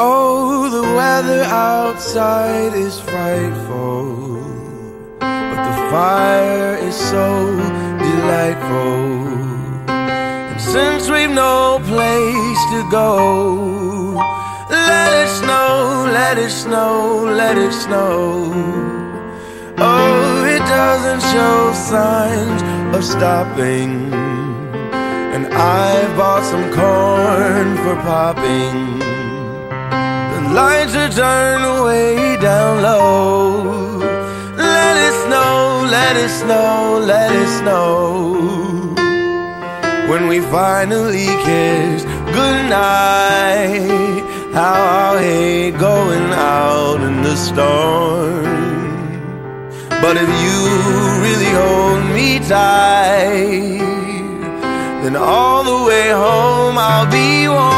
Oh, outside is frightful, but the fire is so delightful. And since we've no place to go, let it snow, let it snow, let it snow. Oh, it doesn't show signs of stopping. And I bought some corn for popping. Lights are turned way down low. Let it snow, let it snow, let it snow. When we finally kiss goodnight, how I'll hate going out in the storm. But if you really hold me tight, then all the way home I'll be warm.